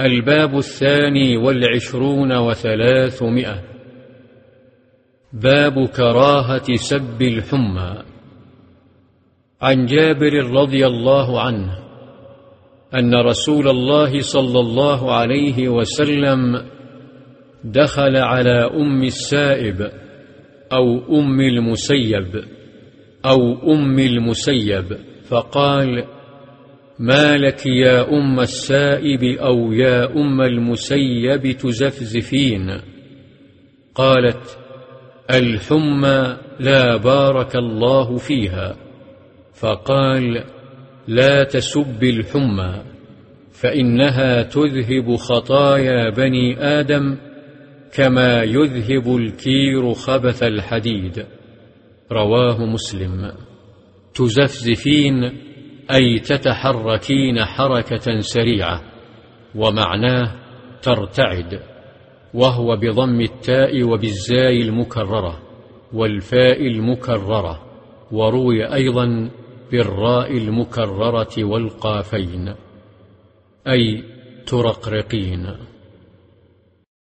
الباب الثاني والعشرون وثلاثمائة. باب كراهة سب الحمى. عن جابر رضي الله عنه أن رسول الله صلى الله عليه وسلم دخل على أم السائب أو أم المسيب أو أم المسيب فقال ما لك يا أم السائب أو يا أم المسيب تزفزفين؟ قالت الحمى لا بارك الله فيها. فقال لا تسب الحمى فإنها تذهب خطايا بني آدم كما يذهب الكير خبث الحديد. رواه مسلم. تزفزفين أي تتحركين حركة سريعة ومعناه ترتعد وهو بضم التاء وبالزاي المكررة والفاء المكررة وروي أيضا بالراء المكررة والقافين أي ترقرقين.